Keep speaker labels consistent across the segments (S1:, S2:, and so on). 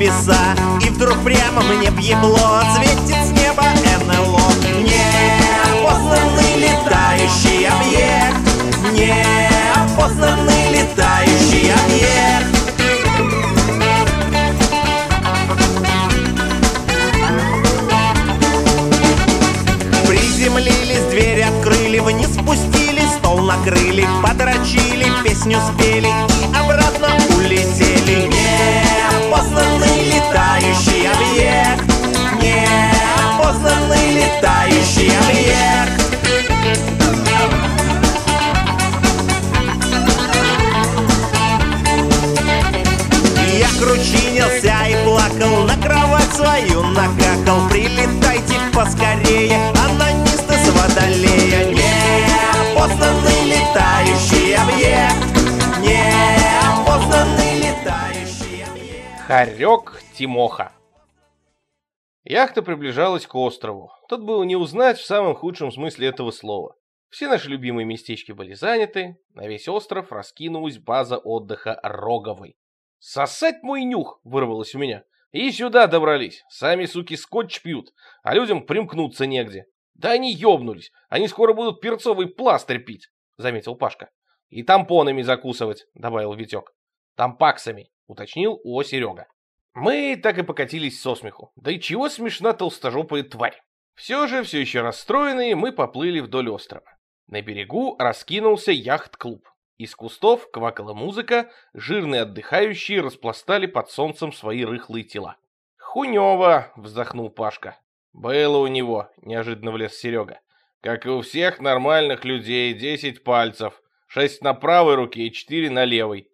S1: небеса И вдруг прямо мне бьебло Светит с неба НЛО. Неопознанный летающий объект Неопознанный летающий объект. Приземлились, дверь открыли, вниз спустились, стол накрыли, подрочили, песню спели кручинился и плакал, на кровать свою накакал Прилетайте поскорее, анонисты с водолея Неопознанный летающий объект Неопознанный летающий объект
S2: Хорек Тимоха. Яхта приближалась к острову. Тут было не узнать в самом худшем смысле этого слова. Все наши любимые местечки были заняты, на весь остров раскинулась база отдыха Роговой. «Сосать мой нюх!» — вырвалось у меня. «И сюда добрались. Сами, суки, скотч пьют, а людям примкнуться негде. Да они ёбнулись. Они скоро будут перцовый пластырь пить», — заметил Пашка. «И тампонами закусывать», — добавил Витек. «Тампаксами», — уточнил О. Серега. Мы так и покатились со смеху. Да и чего смешна толстожопая тварь. Все же, все еще расстроенные, мы поплыли вдоль острова. На берегу раскинулся яхт-клуб. Из кустов квакала музыка, жирные отдыхающие распластали под солнцем свои рыхлые тела. «Хунёво!» — вздохнул Пашка. «Было у него», — неожиданно влез Серега. «Как и у всех нормальных людей, десять пальцев, шесть на правой руке и четыре на левой».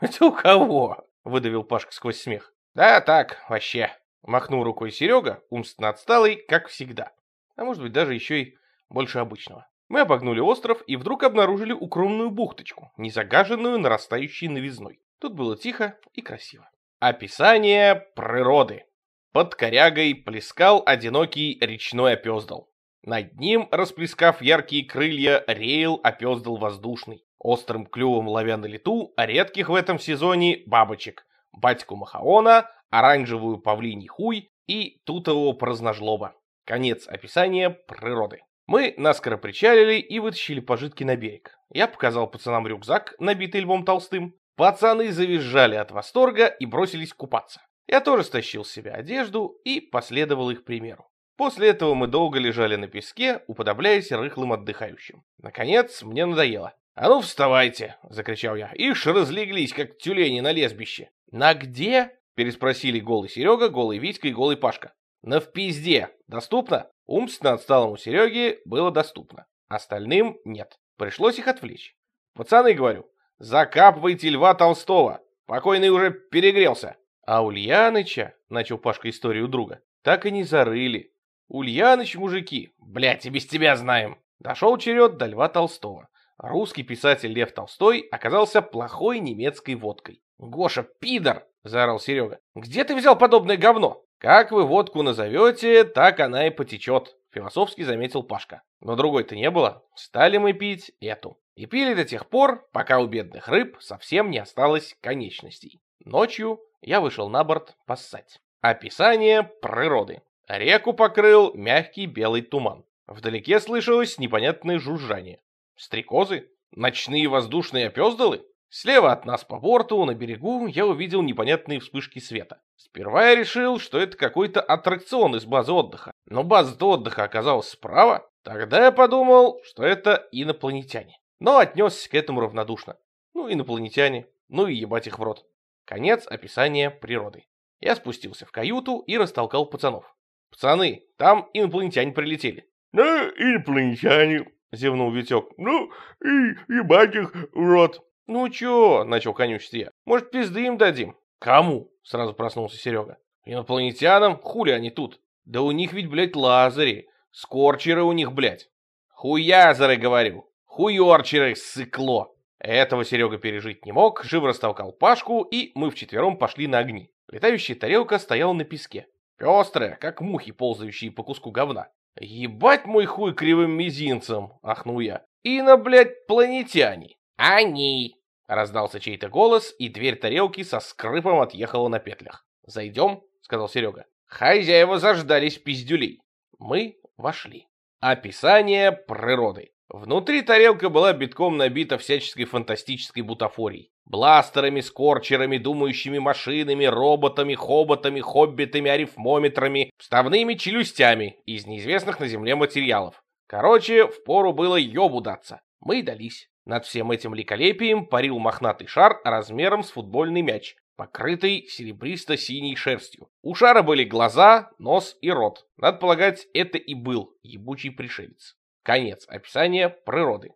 S2: «Это у кого?» — выдавил Пашка сквозь смех. «Да так, вообще», — махнул рукой Серега, умственно отсталый, как всегда. А может быть, даже еще и больше обычного. Мы обогнули остров и вдруг обнаружили укромную бухточку, не загаженную нарастающей новизной. Тут было тихо и красиво. Описание природы. Под корягой плескал одинокий речной опездал. Над ним, расплескав яркие крылья, реял опездал воздушный, острым клювом ловя на лету редких в этом сезоне бабочек, батьку Махаона, оранжевую павлиний хуй и тутового праздножлоба. Конец описания природы. Мы наскоро причалили и вытащили пожитки на берег. Я показал пацанам рюкзак, набитый львом толстым. Пацаны завизжали от восторга и бросились купаться. Я тоже стащил с себя одежду и последовал их примеру. После этого мы долго лежали на песке, уподобляясь рыхлым отдыхающим. Наконец, мне надоело. «А ну вставайте!» — закричал я. «Ишь, разлеглись, как тюлени на лесбище!» «На где?» — переспросили голый Серега, голый Витька и голый Пашка. «На в пизде! Доступно?» Умственно отсталому Сереге было доступно. Остальным нет. Пришлось их отвлечь. «Пацаны, — говорю, — закапывайте Льва Толстого. Покойный уже перегрелся». А Ульяныча, — начал Пашка историю друга, — так и не зарыли. Ульяныч, мужики, блядь, и без тебя знаем. Дошел черед до Льва Толстого. Русский писатель Лев Толстой оказался плохой немецкой водкой. «Гоша, пидор!» — заорал Серега. «Где ты взял подобное говно?» «Как вы водку назовете, так она и потечет», — философски заметил Пашка. Но другой-то не было. Стали мы пить эту. И пили до тех пор, пока у бедных рыб совсем не осталось конечностей. Ночью я вышел на борт поссать. Описание природы. Реку покрыл мягкий белый туман. Вдалеке слышалось непонятное жужжание. Стрекозы? Ночные воздушные опездалы? Слева от нас по борту, на берегу, я увидел непонятные вспышки света. Сперва я решил, что это какой-то аттракцион из базы отдыха. Но база отдыха оказалась справа. Тогда я подумал, что это инопланетяне. Но отнесся к этому равнодушно. Ну, инопланетяне, ну и ебать их в рот. Конец описания природы. Я спустился в каюту и растолкал пацанов. «Пацаны, там инопланетяне прилетели».
S3: «Ну, инопланетяне», — зевнул Витек. «Ну, и ебать их в рот».
S2: «Ну чё?» — начал конючить я. «Может, пизды им дадим?» «Кому?» — сразу проснулся Серега. «Инопланетянам? Хули они тут? Да у них ведь, блядь, лазари. Скорчеры у них, блядь». «Хуязеры, говорю. Хуёрчеры, сыкло». Этого Серега пережить не мог, живо растолкал Пашку, и мы вчетвером пошли на огни. Летающая тарелка стояла на песке. Пестрая, как мухи, ползающие по куску говна. «Ебать мой хуй кривым мизинцем!» — ахнул я. «И на, блядь, планетяне!» «Они!» — Раздался чей-то голос, и дверь тарелки со скрипом отъехала на петлях. «Зайдем?» — сказал Серега. Хозяева заждались пиздюлей. Мы вошли. Описание природы. Внутри тарелка была битком набита всяческой фантастической бутафорией. Бластерами, скорчерами, думающими машинами, роботами, хоботами, хоббитами, арифмометрами, вставными челюстями из неизвестных на Земле материалов. Короче, впору было ёбу даться. Мы дались. Над всем этим ликолепием парил мохнатый шар размером с футбольный мяч, покрытый серебристо-синей шерстью. У шара были глаза, нос и рот. Надо полагать, это и был ебучий пришелец. Конец описания природы.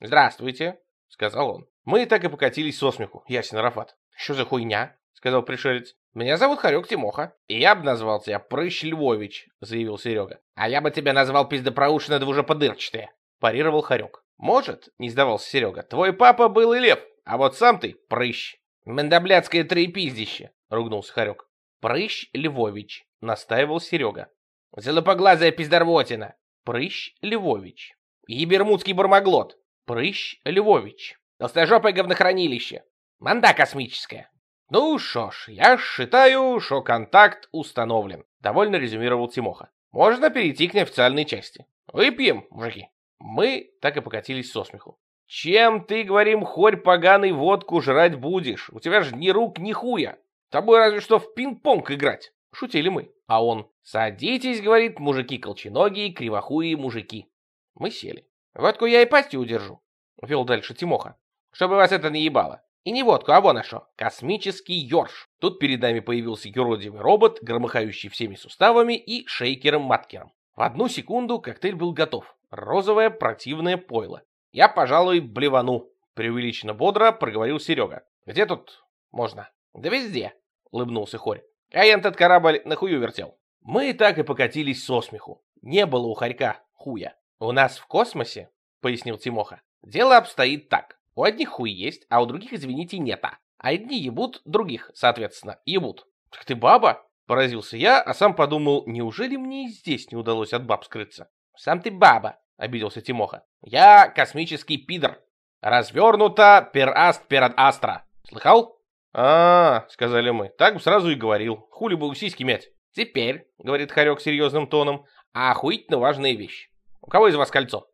S2: «Здравствуйте», — сказал он. Мы так и покатились со смеху, ясен Арафат. «Что за хуйня?» — сказал пришелец. «Меня зовут Харек Тимоха, и я бы назвал тебя Прыщ Львович», — заявил Серега. «А я бы тебя назвал пиздопроушина двужеподырчатая», — парировал Харек. «Может», — не сдавался Серега, — «твой папа был и лев, а вот сам ты прыщ». «Мендоблядское троепиздище», — ругнулся Харек. «Прыщ Львович», — настаивал Серега. «Зелопоглазая пиздорвотина», Прыщ Львович. Ебермудский бармаглот. Прыщ Львович. Толстожопое говнохранилище. Манда космическая. Ну шо ж, я считаю, что контакт установлен. Довольно резюмировал Тимоха. Можно перейти к неофициальной части. Выпьем, мужики. Мы так и покатились со смеху. Чем ты, говорим, хорь поганый водку жрать будешь? У тебя же ни рук, ни хуя. Тобой разве что в пинг-понг играть. Шутили мы. А он, садитесь, говорит, мужики колченогие, кривохуие мужики. Мы сели. Водку я и пастью удержу, вел дальше Тимоха, чтобы вас это не ебало. И не водку, а вон что. Космический ёрш. Тут перед нами появился юродивый робот, громыхающий всеми суставами и шейкером-маткером. В одну секунду коктейль был готов. Розовое противное пойло. Я, пожалуй, блевану. Преувеличенно бодро проговорил Серега. Где тут можно? Да везде, улыбнулся Хорь. А я этот корабль на хую вертел. Мы так и покатились со смеху. Не было у Харька хуя. У нас в космосе, пояснил Тимоха, дело обстоит так. У одних хуй есть, а у других, извините, нета. А одни ебут, других, соответственно, ебут. Так ты баба? Поразился я, а сам подумал, неужели мне и здесь не удалось от баб скрыться? Сам ты баба, обиделся Тимоха. Я космический пидор. Развернуто пераст перад астра. Слыхал?
S3: а, сказали мы, так бы сразу и говорил. Хули бы у сиськи мять.
S2: Теперь, говорит Харек серьезным тоном, охуительно важная вещь. У кого из вас кольцо?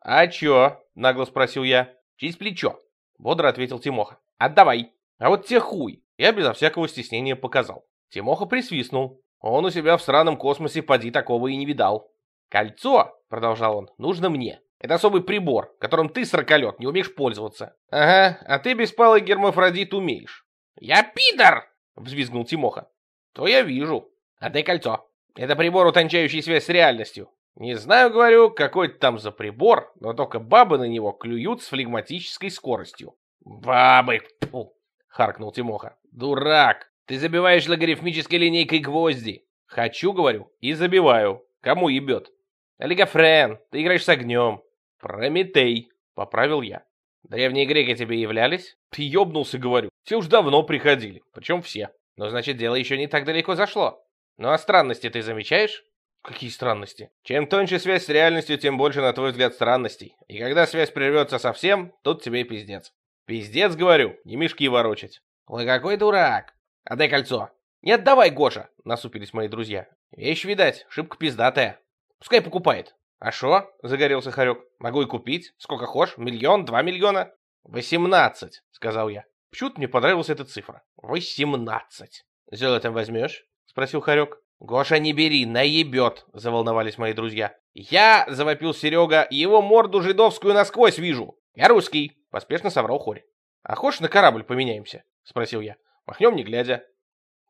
S3: А чё? Нагло спросил я.
S2: Через плечо. Бодро ответил Тимоха. Отдавай. А вот те хуй. Я безо всякого стеснения показал. Тимоха присвистнул. Он у себя в сраном космосе поди такого и не видал. Кольцо, продолжал он, нужно мне. Это особый прибор, которым ты, сороколет, не умеешь пользоваться.
S3: Ага, а ты беспалый гермафродит умеешь.
S2: «Я пидор!» — взвизгнул Тимоха. «То я вижу. Отдай кольцо. Это прибор, утончающий связь с реальностью. Не знаю, говорю, какой там за прибор, но только бабы на него клюют с флегматической скоростью». «Бабы!» — харкнул Тимоха. «Дурак! Ты забиваешь логарифмической линейкой гвозди. Хочу, говорю, и забиваю. Кому ебет?» «Олигофрен, ты играешь с огнем». «Прометей», — поправил я. Древние греки тебе являлись? Ты ёбнулся, говорю. Те уж давно приходили, причем все. Но значит, дело еще не так далеко зашло. Ну а странности ты замечаешь? Какие странности? Чем тоньше связь с реальностью, тем больше, на твой взгляд, странностей. И когда связь прервется совсем, тут тебе пиздец. Пиздец, говорю, не мешки ворочать. Ой, какой дурак. Отдай кольцо. Не отдавай, Гоша, насупились мои друзья. Вещь, видать, шибко пиздатая. Пускай покупает. «А шо?» — загорелся Харек. «Могу и купить. Сколько хошь? Миллион? Два миллиона?» «Восемнадцать», — сказал я. Почему-то мне понравилась эта цифра. «Восемнадцать». «Золотом возьмешь?» — спросил Харек. «Гоша, не бери, наебет», — заволновались мои друзья. «Я», — завопил Серега, — «его морду жидовскую насквозь вижу». «Я русский», — поспешно соврал Хорь. «А хочешь на корабль поменяемся?» — спросил я. «Махнем не глядя».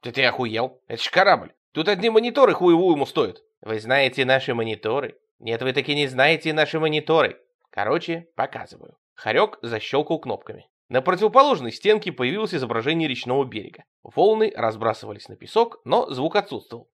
S2: «Ты ты охуел? Это ж корабль. Тут одни мониторы хуевую ему стоят». «Вы знаете наши мониторы?» Нет, вы таки не знаете наши мониторы. Короче, показываю. Харек защелкал кнопками. На противоположной стенке появилось изображение речного берега. Волны разбрасывались на песок, но звук отсутствовал.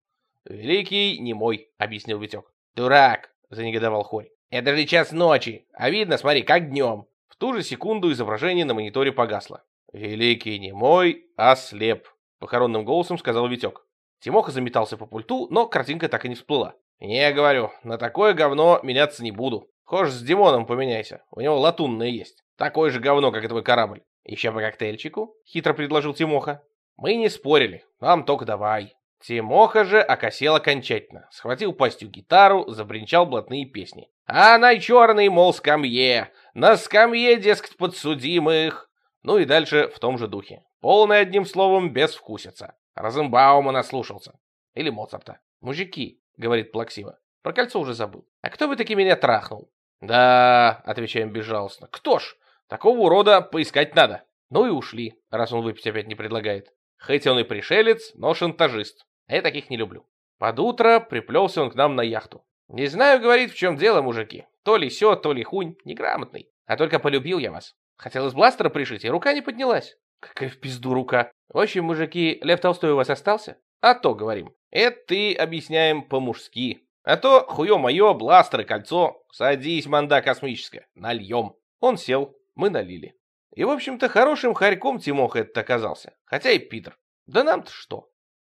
S2: «Великий не мой», — объяснил Витек. «Дурак», — занегодовал Хорь. «Это же час ночи, а видно, смотри, как днем». В ту же секунду изображение на мониторе погасло. «Великий не мой, а слеп», — похоронным голосом сказал Витек. Тимоха заметался по пульту, но картинка так и не всплыла. «Не, говорю, на такое говно меняться не буду. Хошь с Димоном поменяйся, у него латунное есть. Такое же говно, как и твой корабль. Еще по коктейльчику? Хитро предложил Тимоха. Мы не спорили, нам только давай. Тимоха же окосел окончательно, схватил пастью гитару, забринчал блатные песни. А на черный, мол, скамье, на скамье, дескать, подсудимых. Ну и дальше в том же духе. Полный, одним словом, безвкусица. Розенбаума наслушался. Или Моцарта. «Мужики», — говорит плаксиво, — про кольцо уже забыл. «А кто бы таки меня трахнул?» «Да», — отвечаем безжалостно, — «кто ж? Такого урода поискать надо». Ну и ушли, раз он выпить опять не предлагает. Хоть он и пришелец, но шантажист. А я таких не люблю. Под утро приплелся он к нам на яхту. Не знаю, говорит, в чем дело, мужики. То ли сё, то ли хунь, неграмотный. А только полюбил я вас. Хотел из бластера пришить, и рука не поднялась. Какая в пизду рука. В общем, мужики, Лев Толстой у вас остался? А то, говорим. Это ты объясняем по-мужски. А то, хуё моё, бластер и кольцо. Садись, манда космическая, нальем. Он сел, мы налили. И, в общем-то, хорошим хорьком Тимоха этот оказался. Хотя и Питер. Да нам-то что?